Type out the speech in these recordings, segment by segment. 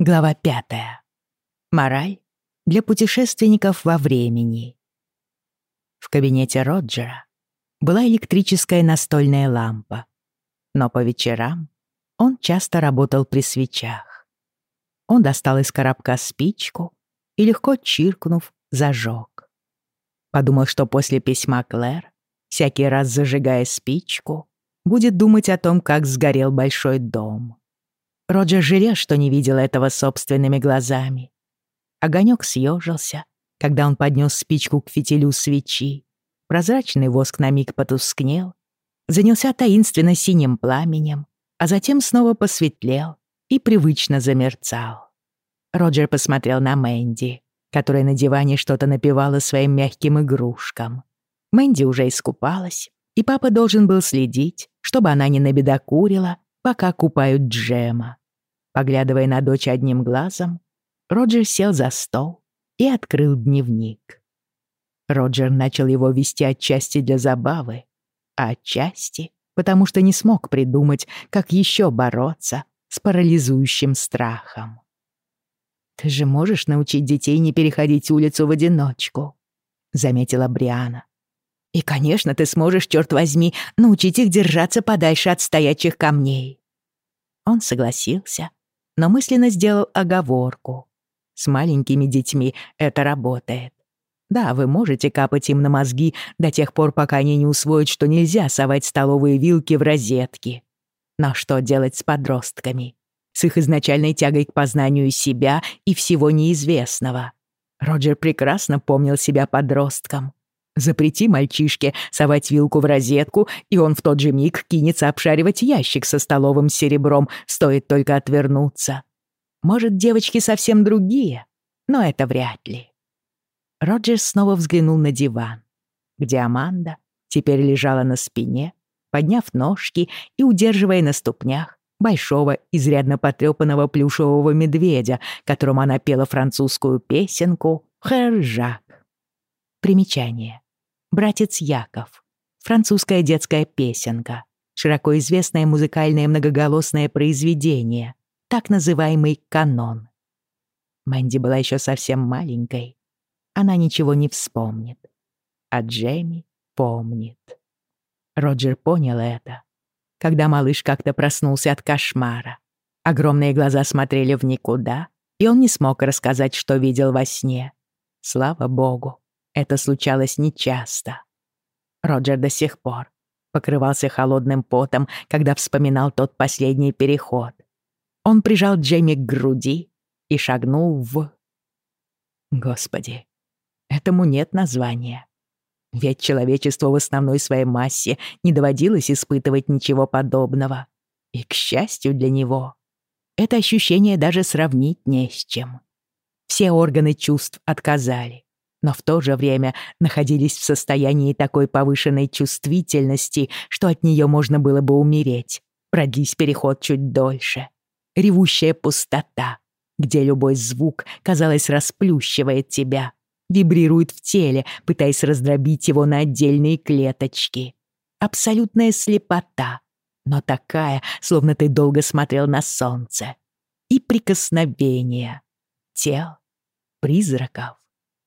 Глава пятая. Мораль для путешественников во времени. В кабинете Роджера была электрическая настольная лампа, но по вечерам он часто работал при свечах. Он достал из коробка спичку и, легко чиркнув, зажег. Подумал, что после письма Клэр, всякий раз зажигая спичку, будет думать о том, как сгорел большой дом. Роджер жалел, что не видел этого собственными глазами. Огонек съежился, когда он поднес спичку к фитилю свечи. Прозрачный воск на миг потускнел, занялся таинственно синим пламенем, а затем снова посветлел и привычно замерцал. Роджер посмотрел на Мэнди, которая на диване что-то напевала своим мягким игрушкам. Мэнди уже искупалась, и папа должен был следить, чтобы она не набедокурила пока купают Джема. Поглядывая на дочь одним глазом, Роджер сел за стол и открыл дневник. Роджер начал его вести отчасти для забавы, а отчасти потому что не смог придумать, как еще бороться с парализующим страхом. «Ты же можешь научить детей не переходить улицу в одиночку», — заметила Бриана. И, конечно, ты сможешь, черт возьми, научить их держаться подальше от стоячих камней». Он согласился, но мысленно сделал оговорку. С маленькими детьми это работает. Да, вы можете капать им на мозги до тех пор, пока они не усвоят, что нельзя совать столовые вилки в розетки. Но что делать с подростками? С их изначальной тягой к познанию себя и всего неизвестного. Роджер прекрасно помнил себя подростком. Запрети мальчишке совать вилку в розетку, и он в тот же миг кинется обшаривать ящик со столовым серебром, стоит только отвернуться. Может, девочки совсем другие, но это вряд ли. Роджерс снова взглянул на диван, где Аманда теперь лежала на спине, подняв ножки и удерживая на ступнях большого, изрядно потрепанного плюшевого медведя, которому она пела французскую песенку «Хэр-Жак». Примечание «Братец Яков». Французская детская песенка. Широко известное музыкальное многоголосное произведение. Так называемый канон. Мэнди была еще совсем маленькой. Она ничего не вспомнит. А Джейми помнит. Роджер понял это, когда малыш как-то проснулся от кошмара. Огромные глаза смотрели в никуда, и он не смог рассказать, что видел во сне. Слава богу, это случалось нечасто. Роджер до сих пор покрывался холодным потом, когда вспоминал тот последний переход. Он прижал Джейми к груди и шагнул в... Господи, этому нет названия. Ведь человечеству в основной своей массе не доводилось испытывать ничего подобного. И, к счастью для него, это ощущение даже сравнить не с чем. Все органы чувств отказали но в то же время находились в состоянии такой повышенной чувствительности, что от нее можно было бы умереть. Продлись переход чуть дольше. Ревущая пустота, где любой звук, казалось, расплющивает тебя, вибрирует в теле, пытаясь раздробить его на отдельные клеточки. Абсолютная слепота, но такая, словно ты долго смотрел на солнце. И прикосновение тел, призраков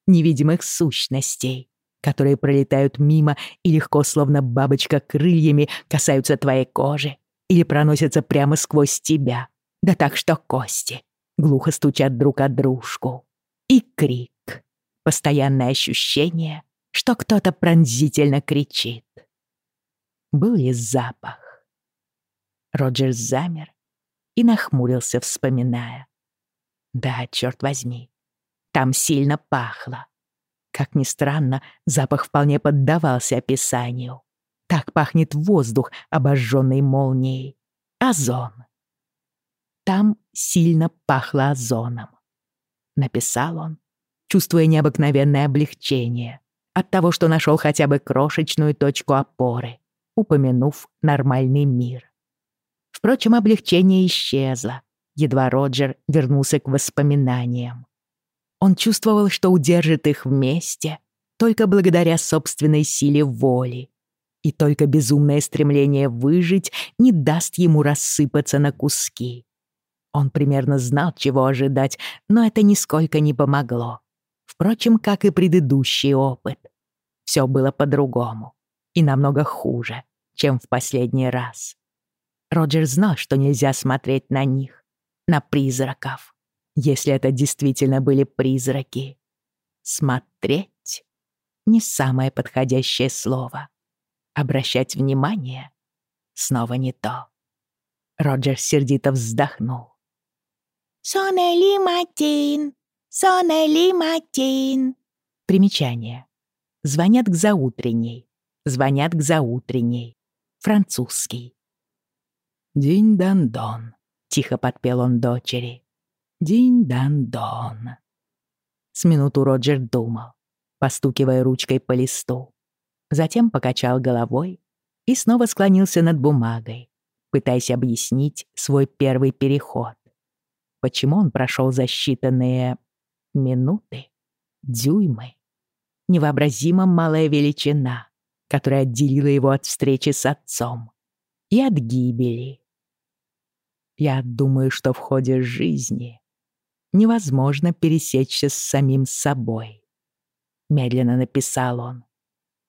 невидимых сущностей, которые пролетают мимо и легко, словно бабочка крыльями, касаются твоей кожи или проносятся прямо сквозь тебя, да так что кости глухо стучат друг от дружку. И крик, постоянное ощущение, что кто-то пронзительно кричит. Был ли запах? Роджер замер и нахмурился, вспоминая. Да, черт возьми, там сильно пахло. Как ни странно, запах вполне поддавался описанию. Так пахнет воздух, обожженный молнией. Озон. Там сильно пахло озоном. Написал он, чувствуя необыкновенное облегчение от того, что нашел хотя бы крошечную точку опоры, упомянув нормальный мир. Впрочем, облегчение исчезло, едва Роджер вернулся к воспоминаниям. Он чувствовал, что удержит их вместе только благодаря собственной силе воли. И только безумное стремление выжить не даст ему рассыпаться на куски. Он примерно знал, чего ожидать, но это нисколько не помогло. Впрочем, как и предыдущий опыт. Все было по-другому и намного хуже, чем в последний раз. Роджер знал, что нельзя смотреть на них, на призраков, если это действительно были призраки. Смотреть — не самое подходящее слово. Обращать внимание — снова не то. Роджер сердито вздохнул. «Сонели Матин! Сонели Матин!» Примечание. Звонят к заутренней. Звонят к заутренней. Французский. «Динь-дан-дон», — тихо подпел он дочери. «Динь-дан-дон». С минуту Роджер думал, постукивая ручкой по листу. Затем покачал головой и снова склонился над бумагой, пытаясь объяснить свой первый переход. Почему он прошел за считанные минуты, дюймы? Невообразимо малая величина, которая отделила его от встречи с отцом и от гибели. Я думаю, что в ходе жизни невозможно пересечься с самим собой. Медленно написал он.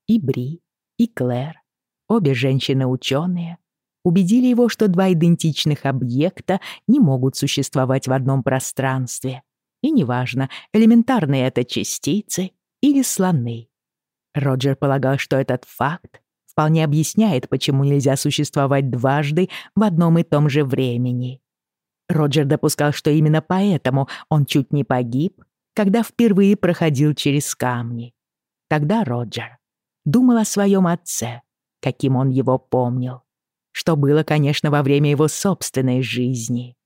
И Бри, и Клэр, обе женщины-ученые, убедили его, что два идентичных объекта не могут существовать в одном пространстве. И неважно, элементарные это частицы или слоны. Роджер полагал, что этот факт вполне объясняет, почему нельзя существовать дважды в одном и том же времени. Роджер допускал, что именно поэтому он чуть не погиб, когда впервые проходил через камни. Тогда Роджер думал о своем отце, каким он его помнил, что было, конечно, во время его собственной жизни.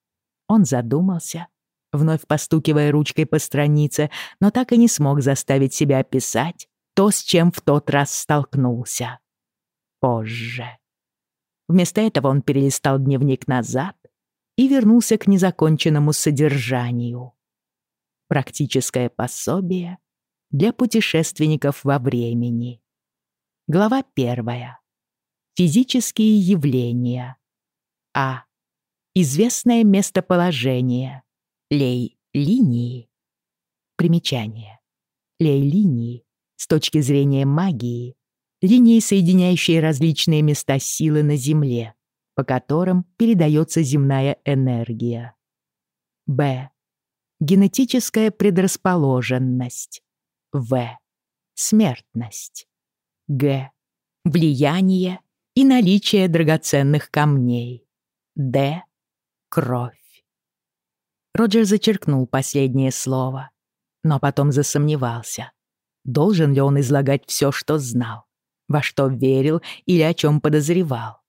Он задумался, вновь постукивая ручкой по странице, но так и не смог заставить себя описать то, с чем в тот раз столкнулся. Позже. Вместо этого он перелистал дневник назад и вернулся к незаконченному содержанию. Практическое пособие для путешественников во времени. Глава первая. Физические явления. А. Известное местоположение. Лей-линии. Примечание. Лей-линии с точки зрения магии, линии, соединяющие различные места силы на Земле, по которым передается земная энергия. Б. Генетическая предрасположенность. В. Смертность. Г. Влияние и наличие драгоценных камней. Д. Кровь. Роджер зачеркнул последнее слово, но потом засомневался. Должен ли он излагать все, что знал, во что верил или о чем подозревал?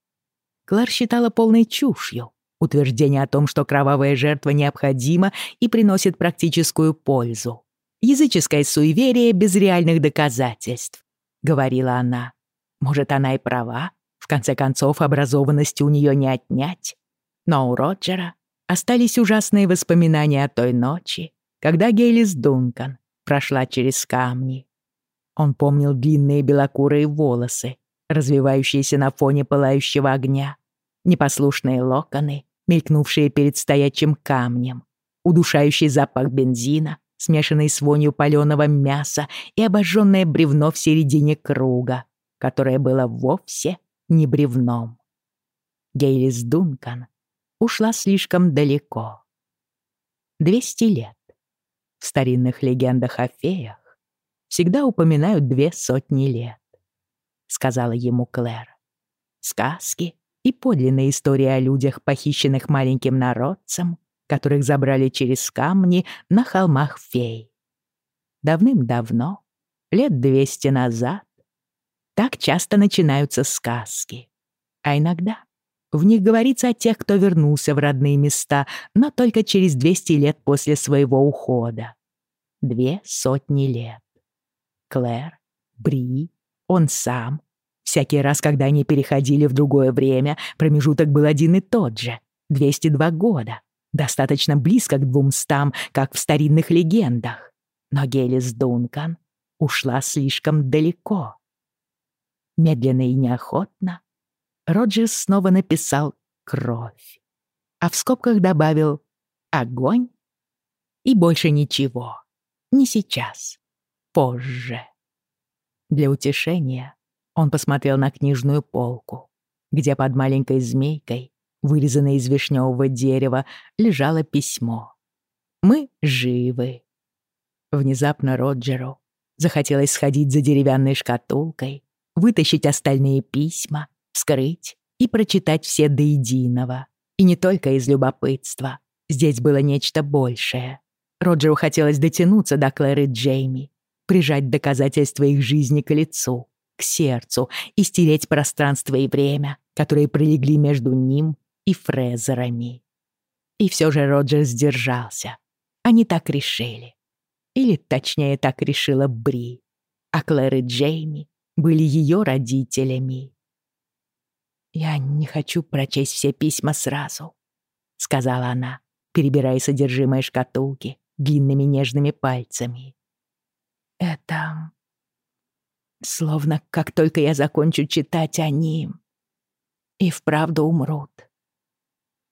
Клэр считала полной чушью утверждение о том, что кровавая жертва необходима и приносит практическую пользу. «Языческое суеверие без реальных доказательств», — говорила она. Может, она и права, в конце концов, образованности у нее не отнять. Но у Роджера остались ужасные воспоминания о той ночи, когда Гейлис Дункан прошла через камни. Он помнил длинные белокурые волосы, развивающиеся на фоне пылающего огня, непослушные локоны, мелькнувшие перед стоячим камнем, удушающий запах бензина, смешанный с вонью палёного мяса и обожженное бревно в середине круга, которое было вовсе не бревном. Гейлис Дункан ушла слишком далеко. Двести лет. В старинных легендах о феях всегда упоминают две сотни лет, сказала ему Клэр. Сказки и подлинные истории о людях, похищенных маленьким народцем, которых забрали через камни на холмах фей. Давным-давно, лет двести назад, так часто начинаются сказки. А иногда в них говорится о тех, кто вернулся в родные места, но только через 200 лет после своего ухода. Две сотни лет. Клэр, Бри, он сам. Всякий раз, когда они переходили в другое время, промежуток был один и тот же — 202 года. Достаточно близко к двумстам, как в старинных легендах. Но Гелис Дункан ушла слишком далеко. Медленно и неохотно Роджерс снова написал «кровь», а в скобках добавил огонь и больше ничего. Не сейчас. Позже. Для утешения он посмотрел на книжную полку, где под маленькой змейкой, вырезанной из вишневого дерева, лежало письмо. «Мы живы». Внезапно Роджеру захотелось сходить за деревянной шкатулкой, вытащить остальные письма, вскрыть и прочитать все до единого. И не только из любопытства. Здесь было нечто большее. Роджеру хотелось дотянуться до Клэры Джейми, прижать доказательства их жизни к лицу, к сердцу и стереть пространство и время, которые пролегли между ним и Фрезерами. И все же Роджер сдержался. Они так решили. Или, точнее, так решила Бри. А Клэр и Джейми были ее родителями. «Я не хочу прочесть все письма сразу», — сказала она, перебирая содержимое шкатулки длинными нежными пальцами. «Это... словно как только я закончу читать, они... и вправду умрут».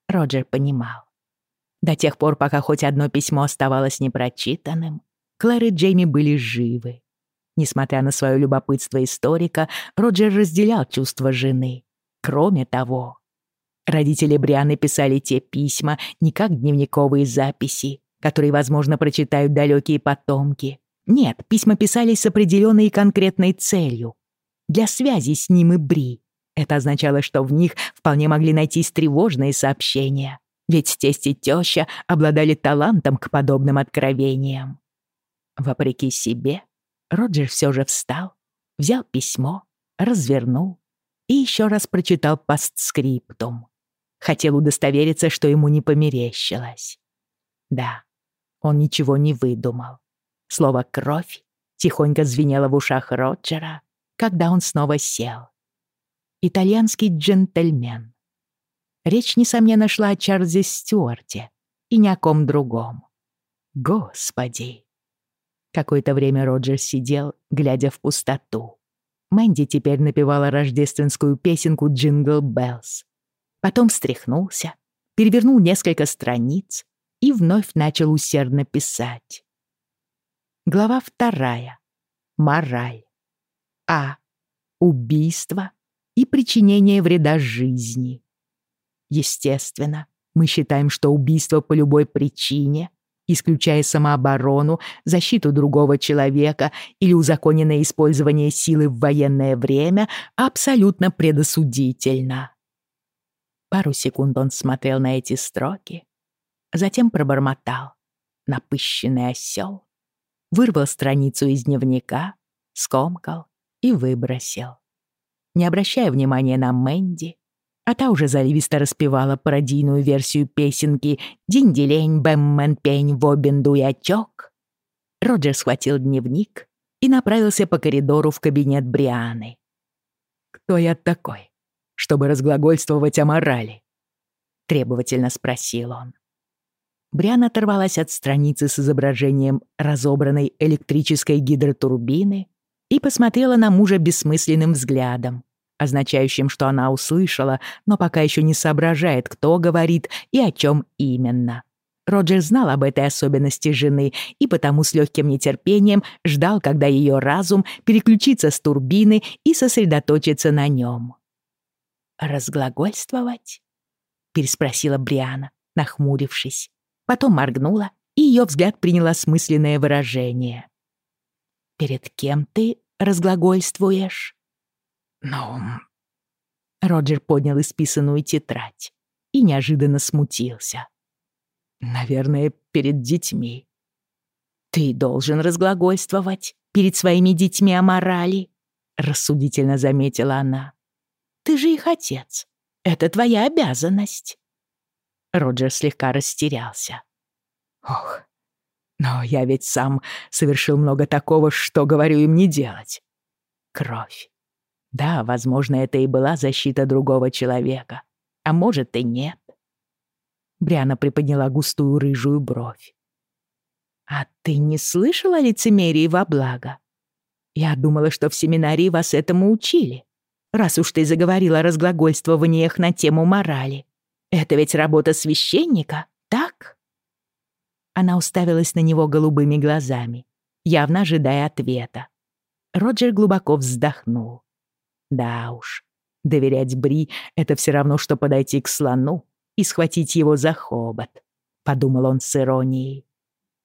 Роджер понимал. До тех пор, пока хоть одно письмо оставалось непрочитанным, Клэр и Джейми были живы. Несмотря на свое любопытство историка, Роджер разделял чувства жены. Кроме того, родители Брианы писали те письма не как дневниковые записи, которые, возможно, прочитают далекие потомки. Нет, письма писались с определенной и конкретной целью. Для связи с ним и Бри. Это означало, что в них вполне могли найтись тревожные сообщения. Ведь тесть и теща обладали талантом к подобным откровениям. Вопреки себе, Роджер все же встал, взял письмо, развернул и еще раз прочитал постскриптум. Хотел удостовериться, что ему не померещилось. Да, он ничего не выдумал. Слово «кровь» тихонько звенело в ушах Роджера, когда он снова сел. Итальянский джентльмен. Речь, несомненно, шла о Чарльзе Стюарте и ни о ком другом. Господи! Какое-то время Роджер сидел, глядя в пустоту. Мэнди теперь напевала рождественскую песенку «Jingle Bells». Потом встряхнулся, перевернул несколько страниц и вновь начал усердно писать. Глава вторая. Мораль. А. Убийство и причинение вреда жизни. Естественно, мы считаем, что убийство по любой причине исключая самооборону, защиту другого человека или узаконенное использование силы в военное время, абсолютно предосудительно. Пару секунд он смотрел на эти строки, затем пробормотал. Напыщенный осел. Вырвал страницу из дневника, скомкал и выбросил. Не обращая внимания на Мэнди, а та уже заливисто распевала пародийную версию песенки «Динь-делень, бэм-мэн-пень, вобин-дуячок». Роджер схватил дневник и направился по коридору в кабинет Брианы. «Кто я такой, чтобы разглагольствовать о морали?» — требовательно спросил он. Бриана оторвалась от страницы с изображением разобранной электрической гидротурбины и посмотрела на мужа бессмысленным взглядом, означающим, что она услышала, но пока еще не соображает, кто говорит и о чем именно. Роджер знал об этой особенности жены и потому с легким нетерпением ждал, когда ее разум переключится с турбины и сосредоточится на нем. «Разглагольствовать?» — переспросила Бриана, нахмурившись. Потом моргнула, и ее взгляд принял осмысленное выражение. «Перед кем ты разглагольствуешь?» «Ну...» Роджер поднял исписанную тетрадь и неожиданно смутился. «Наверное, перед детьми». «Ты должен разглагольствовать перед своими детьми о морали», — рассудительно заметила она. «Ты же их отец. Это твоя обязанность». Роджер слегка растерялся. «Ох, но я ведь сам совершил много такого, что говорю им не делать. Кровь. Да, возможно, это и была защита другого человека. А может и нет. Бриана приподняла густую рыжую бровь. «А ты не слышала лицемерии во благо? Я думала, что в семинарии вас этому учили, раз уж ты заговорила о разглагольствованиях на тему морали. Это ведь работа священника, так?» Она уставилась на него голубыми глазами, явно ожидая ответа. Роджер глубоко вздохнул. Да уж, доверять Бри — это все равно, что подойти к слону и схватить его за хобот, подумал он с иронией.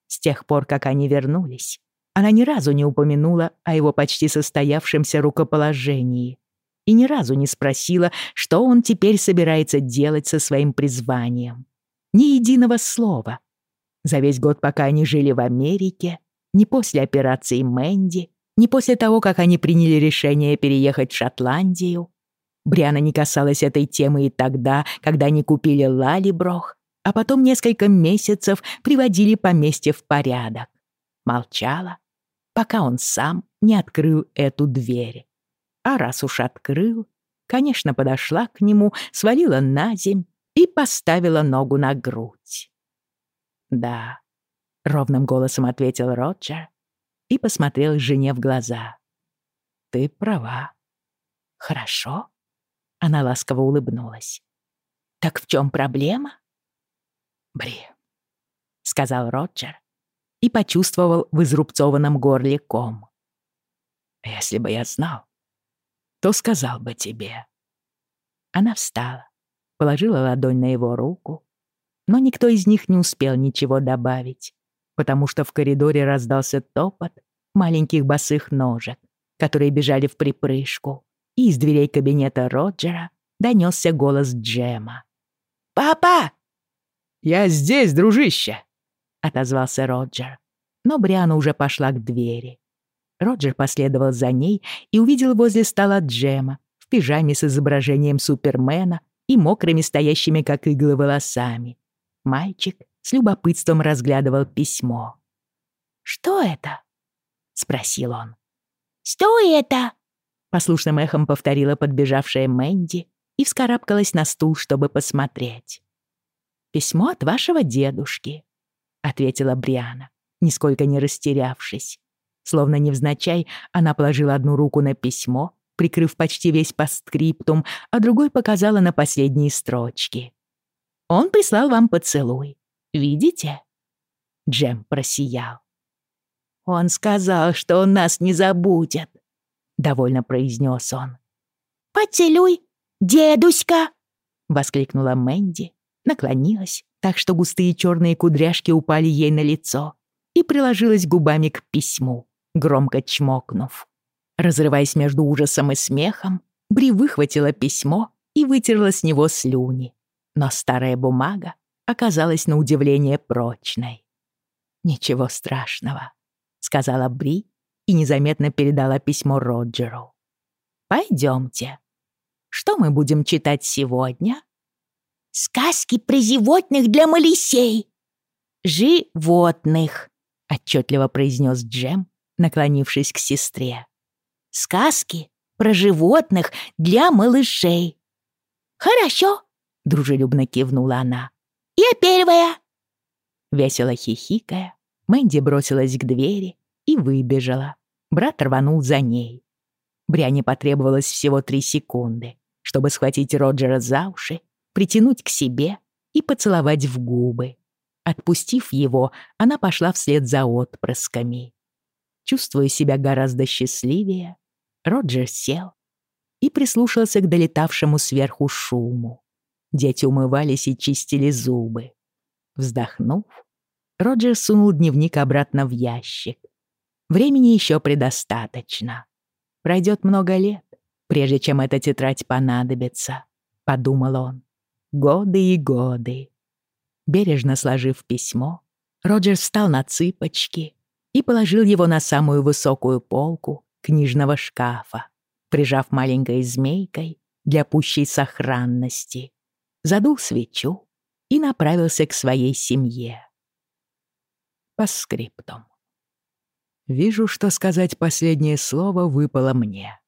С тех пор, как они вернулись, она ни разу не упомянула о его почти состоявшемся рукоположении и ни разу не спросила, что он теперь собирается делать со своим призванием. Ни единого слова. За весь год, пока они жили в Америке, ни после операции Мэнди, ни после того, как они приняли решение переехать в Шотландию. Бриана не касалась этой темы и тогда, когда они купили Лалиброх, а потом несколько месяцев приводили поместье в порядок. Молчала, пока он сам не открыл эту дверь. А раз уж открыл, конечно, подошла к нему, свалила на земь и поставила ногу на грудь. «Да», — ровным голосом ответил Роджер и посмотрел жене в глаза. «Ты права». «Хорошо», — она ласково улыбнулась. «Так в чем проблема?» «Бри», — сказал Роджер и почувствовал в изрубцованном горле ком. «Если бы я знал, то сказал бы тебе». Она встала, положила ладонь на его руку, но никто из них не успел ничего добавить, потому что в коридоре раздался топот маленьких босых ножек, которые бежали в припрыжку, и из дверей кабинета Роджера донесся голос Джема. «Папа!» «Я здесь, дружище!» отозвался Роджер. Но Бриана уже пошла к двери. Роджер последовал за ней и увидел возле стола Джема в пижаме с изображением Супермена и мокрыми стоящими как иглы волосами. Мальчик с любопытством разглядывал письмо. «Что это?» — спросил он. «Что это?» — послушным эхом повторила подбежавшая Мэнди и вскарабкалась на стул, чтобы посмотреть. «Письмо от вашего дедушки», ответила Бриана, нисколько не растерявшись. Словно невзначай, она положила одну руку на письмо, прикрыв почти весь постскриптум, а другой показала на последние строчки. «Он прислал вам поцелуй. Видите?» Джем просиял. «Он сказал, что он нас не забудет», — довольно произнес он. «Поцелуй, дедуська!» — воскликнула Мэнди, наклонилась так что густые черные кудряшки упали ей на лицо и приложилась губами к письму, громко чмокнув. Разрываясь между ужасом и смехом, Бри выхватила письмо и вытерла с него слюни. Но старая бумага оказалась на удивление прочной. «Ничего страшного», — сказала Бри и незаметно передала письмо Роджеру. «Пойдемте. Что мы будем читать сегодня?» Сказки про животных для малисей. Животных, отчетливо произнес Джем, наклонившись к сестре. Сказки про животных для малышей. Хорошо, дружелюбно кивнула она. Я первая. Весело хихикая, Мэнди бросилась к двери и выбежала. Брат рванул за ней. Бряне потребовалось всего три секунды, чтобы схватить Роджера за уши притянуть к себе и поцеловать в губы. Отпустив его, она пошла вслед за отпрысками. Чувствуя себя гораздо счастливее, Роджер сел и прислушался к долетавшему сверху шуму. Дети умывались и чистили зубы. Вздохнув, Роджер сунул дневник обратно в ящик. Времени еще предостаточно. Пройдет много лет, прежде чем эта тетрадь понадобится, — подумал он. Годы и годы. Бережно сложив письмо, Роджер встал на цыпочки и положил его на самую высокую полку книжного шкафа, прижав маленькой змейкой для пущей сохранности. Задул свечу и направился к своей семье. По скриптум. Вижу, что сказать последнее слово выпало мне.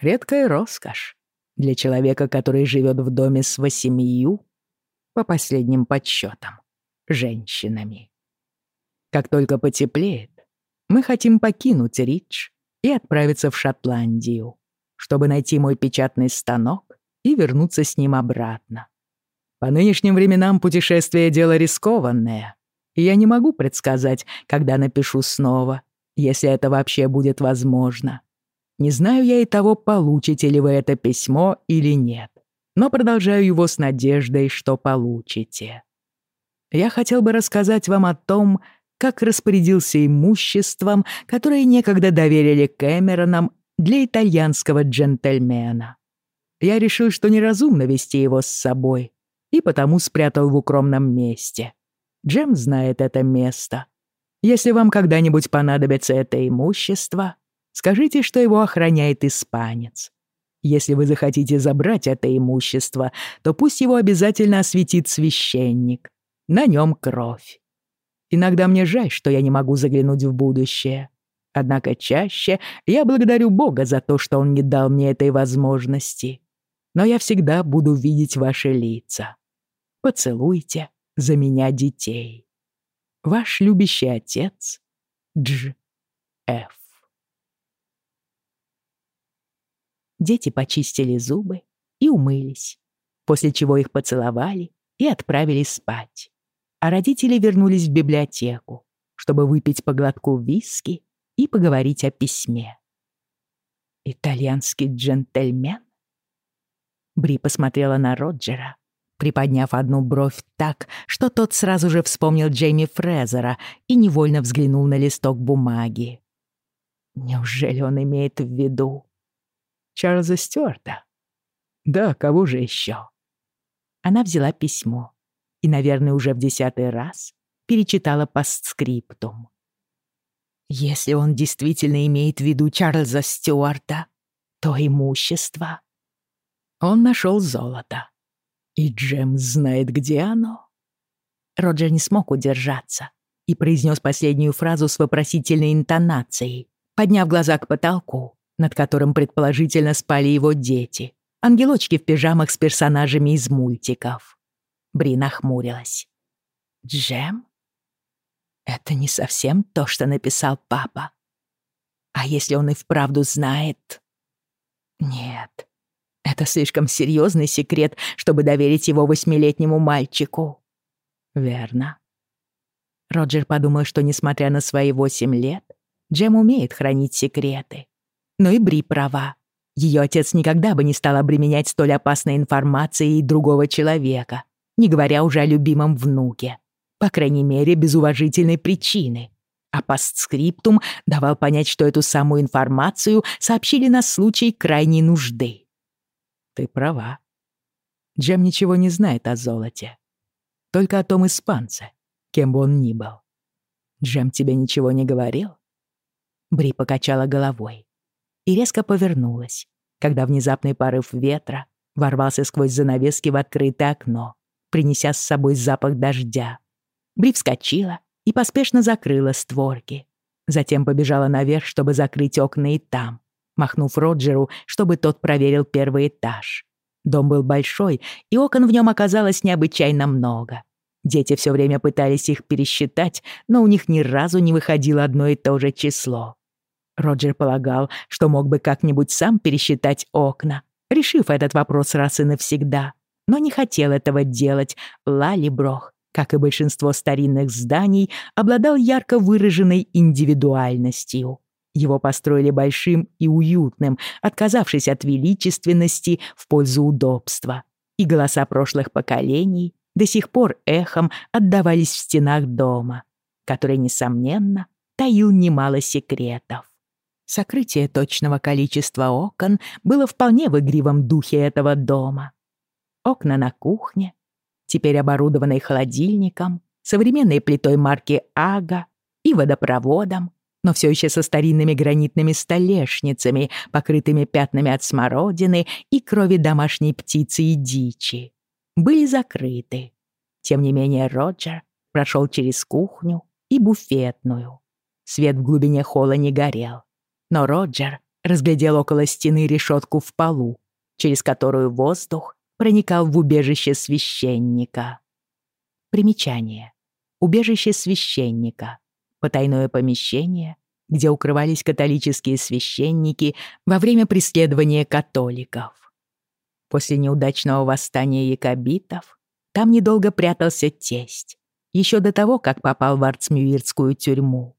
Редкая роскошь для человека, который живет в доме с восемью, по последним подсчетам, женщинами. Как только потеплеет, мы хотим покинуть Ридж и отправиться в Шотландию, чтобы найти мой печатный станок и вернуться с ним обратно. По нынешним временам путешествие — дело рискованное, И я не могу предсказать, когда напишу снова, если это вообще будет возможно. Не знаю я и того, получите ли вы это письмо или нет, но продолжаю его с надеждой, что получите. Я хотел бы рассказать вам о том, как распорядился имуществом, которое некогда доверили Кэмеронам для итальянского джентльмена. Я решил, что неразумно вести его с собой, и потому спрятал в укромном месте. Джем знает это место. Если вам когда-нибудь понадобится это имущество, скажите, что его охраняет испанец. Если вы захотите забрать это имущество, то пусть его обязательно осветит священник. На нем кровь. Иногда мне жаль, что я не могу заглянуть в будущее. Однако чаще я благодарю Бога за то, что Он не дал мне этой возможности. Но я всегда буду видеть ваши лица. Поцелуйте за меня детей. Ваш любящий отец Дж. Ф. Дети почистили зубы и умылись, после чего их поцеловали и отправились спать. А родители вернулись в библиотеку, чтобы выпить по глотку виски и поговорить о письме. «Итальянский джентльмен?» Бри посмотрела на Роджера, приподняв одну бровь так, что тот сразу же вспомнил Джейми Фрезера и невольно взглянул на листок бумаги. Неужели он имеет в виду Чарльза Стюарта? Да, кого же еще? Она взяла письмо и, наверное, уже в десятый раз перечитала постскриптум. Если он действительно имеет в виду Чарльза Стюарта, то имущество. Он нашел золото. И Джем знает, где оно. Роджер не смог удержаться и произнес последнюю фразу с вопросительной интонацией, подняв глаза к потолку, над которым предположительно спали его дети, ангелочки в пижамах с персонажами из мультиков. Бри нахмурилась. «Джем?» Это не совсем то, что написал папа. А если он и вправду знает? Нет, это слишком серьезный секрет, чтобы доверить его восьмилетнему мальчику. Верно. Роджер подумал, что, несмотря на свои восемь лет, Джем умеет хранить секреты. Но и Бри права. Ее отец никогда бы не стал обременять столь опасной информацией другого человека, не говоря уже о любимом внуке по крайней мере, без уважительной причины. А постскриптум давал понять, что эту самую информацию сообщили на случай крайней нужды. Ты права. Джем ничего не знает о золоте. Только о том испанце, кем бы он ни был. Джем тебе ничего не говорил? Бри покачала головой и резко повернулась, когда внезапный порыв ветра ворвался сквозь занавески в открытое окно, принеся с собой запах дождя. Бри вскочила и поспешно закрыла створки. Затем побежала наверх, чтобы закрыть окна и там, махнув Роджеру, чтобы тот проверил первый этаж. Дом был большой, и окон в нем оказалось необычайно много. Дети все время пытались их пересчитать, но у них ни разу не выходило одно и то же число. Роджер полагал, что мог бы как-нибудь сам пересчитать окна, решив этот вопрос раз и навсегда, но не хотел этого делать. Лали Брох как и большинство старинных зданий, обладал ярко выраженной индивидуальностью. Его построили большим и уютным, отказавшись от величественности в пользу удобства. И голоса прошлых поколений до сих пор эхом отдавались в стенах дома, который, несомненно, таил немало секретов. Сокрытие точного количества окон было вполне в игривом духе этого дома. Окна на кухне, теперь оборудованной холодильником, современной плитой марки «Ага» и водопроводом, но все еще со старинными гранитными столешницами, покрытыми пятнами от смородины и крови домашней птицы и дичи, были закрыты. Тем не менее Роджер прошел через кухню и буфетную. Свет в глубине холла не горел, но Роджер разглядел около стены решетку в полу, через которую воздух проникал в убежище священника. Примечание. Убежище священника. Потайное помещение, где укрывались католические священники во время преследования католиков. После неудачного восстания якобитов там недолго прятался тесть, еще до того, как попал в Артсмюирскую тюрьму.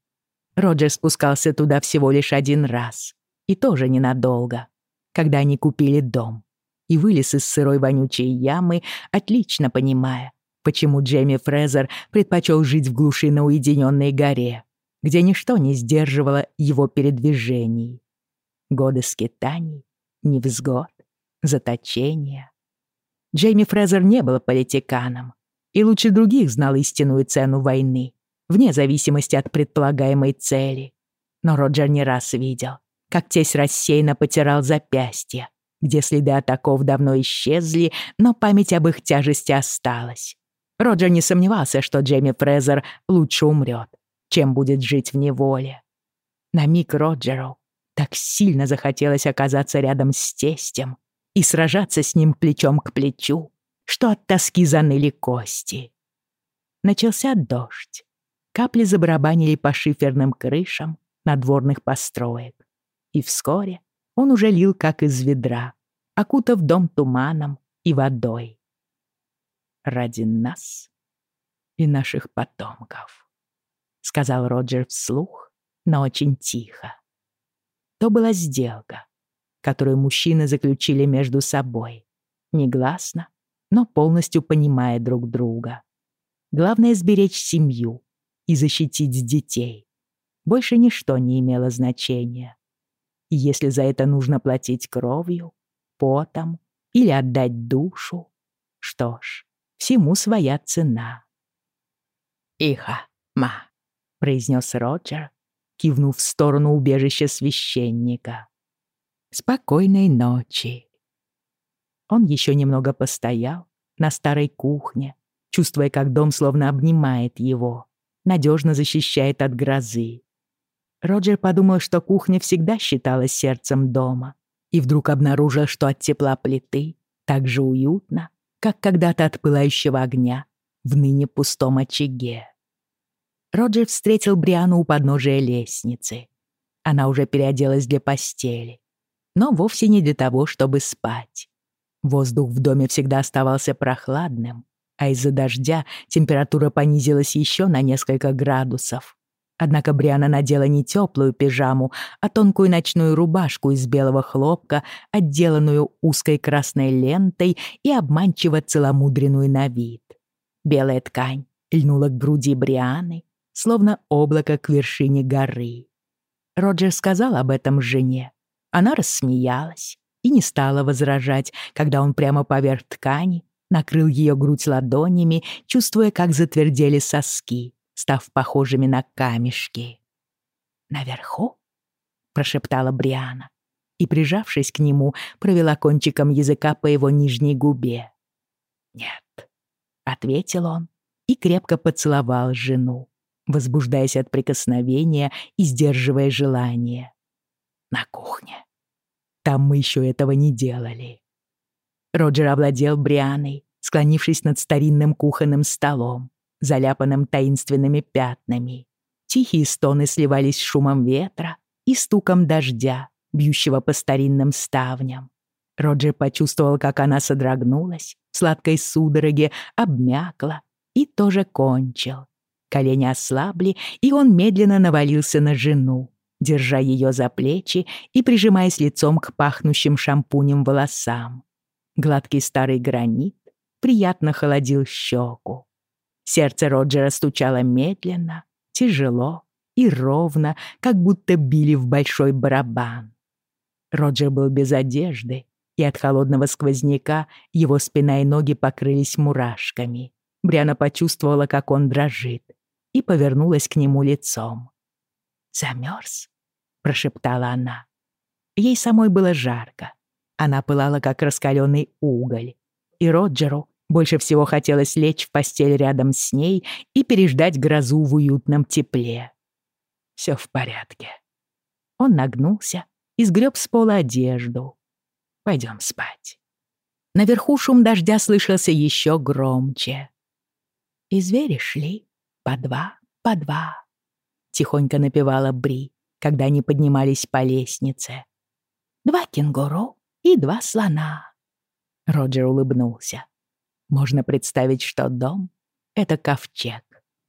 Роджер спускался туда всего лишь один раз, и тоже ненадолго, когда они купили дом, и вылез из сырой вонючей ямы, отлично понимая, почему Джейми Фрезер предпочел жить в глуши на уединенной горе, где ничто не сдерживало его передвижений. Годы скитаний, невзгод, заточения. Джейми Фрезер не был политиканом и лучше других знал истинную цену войны, вне зависимости от предполагаемой цели. Но Роджер не раз видел, как тесть рассеянно потирал запястья, где следы атаков давно исчезли, но память об их тяжести осталась. Роджер не сомневался, что Джейми Фрезер лучше умрет, чем будет жить в неволе. На миг Роджеру так сильно захотелось оказаться рядом с тестем и сражаться с ним плечом к плечу, что от тоски заныли кости. Начался дождь. Капли забарабанили по шиферным крышам надворных построек. И вскоре он уже лил, как из ведра, окутав дом туманом и водой. «Ради нас и наших потомков», — сказал Роджер вслух, но очень тихо. То была сделка, которую мужчины заключили между собой, негласно, но полностью понимая друг друга. Главное — сберечь семью и защитить детей. Больше ничто не имело значения. И если за это нужно платить кровью, потом или отдать душу, что ж, всему своя цена. «Иха, ма», — произнес Роджер, кивнув в сторону убежища священника. «Спокойной ночи». Он еще немного постоял на старой кухне, чувствуя, как дом словно обнимает его, надежно защищает от грозы. Роджер подумал, что кухня всегда считалась сердцем дома, и вдруг обнаружил, что от тепла плиты так же уютно, как когда-то от пылающего огня в ныне пустом очаге. Роджер встретил Бриану у подножия лестницы. Она уже переоделась для постели, но вовсе не для того, чтобы спать. Воздух в доме всегда оставался прохладным, а из-за дождя температура понизилась еще на несколько градусов. Однако Бриана надела не теплую пижаму, а тонкую ночную рубашку из белого хлопка, отделанную узкой красной лентой и обманчиво целомудренную на вид. Белая ткань льнула к груди Брианы, словно облако к вершине горы. Роджер сказал об этом жене. Она рассмеялась и не стала возражать, когда он прямо поверх ткани накрыл ее грудь ладонями, чувствуя, как затвердели соски став похожими на камешки. «Наверху?» — прошептала Бриана и, прижавшись к нему, провела кончиком языка по его нижней губе. «Нет», — ответил он и крепко поцеловал жену, возбуждаясь от прикосновения и сдерживая желание. «На кухне. Там мы еще этого не делали». Роджер овладел Брианой, склонившись над старинным кухонным столом, заляпанным таинственными пятнами. Тихие стоны сливались с шумом ветра и стуком дождя, бьющего по старинным ставням. Роджер почувствовал, как она содрогнулась, в сладкой судороге, обмякла и тоже кончил. Колени ослабли, и он медленно навалился на жену, держа ее за плечи и прижимаясь лицом к пахнущим шампунем волосам. Гладкий старый гранит приятно холодил щеку. Сердце Роджера стучало медленно, тяжело и ровно, как будто били в большой барабан. Роджер был без одежды, и от холодного сквозняка его спина и ноги покрылись мурашками. Бриана почувствовала, как он дрожит, и повернулась к нему лицом. «Замерз?» — прошептала она. Ей самой было жарко. Она пылала, как раскаленный уголь. И Роджеру больше всего хотелось лечь в постель рядом с ней и переждать грозу в уютном тепле. Все в порядке. Он нагнулся и сгреб с пола одежду. Пойдем спать. Наверху шум дождя слышался еще громче. И звери шли по два, по два. Тихонько напевала Бри, когда они поднимались по лестнице. Два кенгуру и два слона. Роджер улыбнулся. Можно представить, что дом — это ковчег,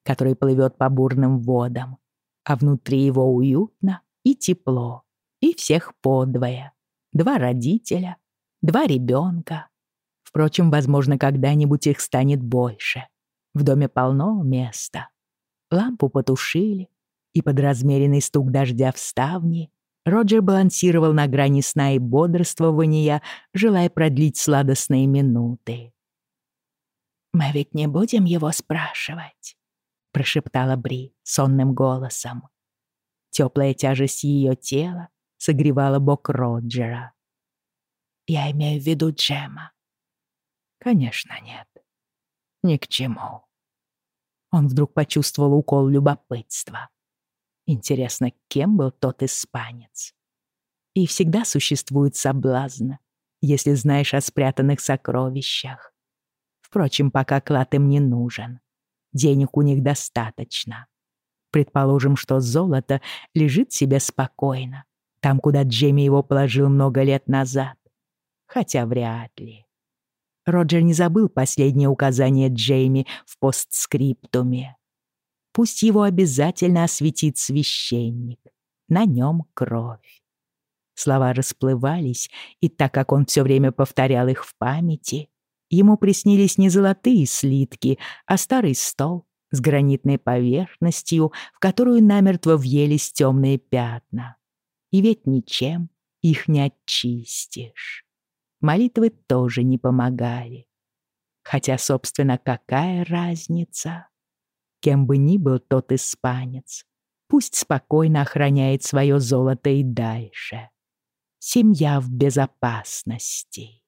который плывет по бурным водам, а внутри его уютно и тепло, и всех подвое. Два родителя, два ребенка. Впрочем, возможно, когда-нибудь их станет больше. В доме полно места. Лампу потушили, и под размеренный стук дождя в ставни Роджер балансировал на грани сна и бодрствования, желая продлить сладостные минуты. «Мы ведь не будем его спрашивать», — прошептала Бри сонным голосом. Теплая тяжесть ее тела согревала бок Роджера. «Я имею в виду Джема». «Конечно нет. Ни к чему». Он вдруг почувствовал укол любопытства. Интересно, кем был тот испанец? И всегда существует соблазн, если знаешь о спрятанных сокровищах. Впрочем, пока клад им не нужен. Денег у них достаточно. Предположим, что золото лежит себе спокойно, там, куда Джейми его положил много лет назад. Хотя вряд ли. Роджер не забыл последнее указание Джейми в постскриптуме. Пусть его обязательно осветит священник. На нем кровь. Слова расплывались, и так как он все время повторял их в памяти, ему приснились не золотые слитки, а старый стол с гранитной поверхностью, в которую намертво въелись темные пятна. И ведь ничем их не очистишь. Молитвы тоже не помогали. Хотя, собственно, какая разница? Кем бы ни был тот испанец, пусть спокойно охраняет свое золото и дальше. Семья в безопасности.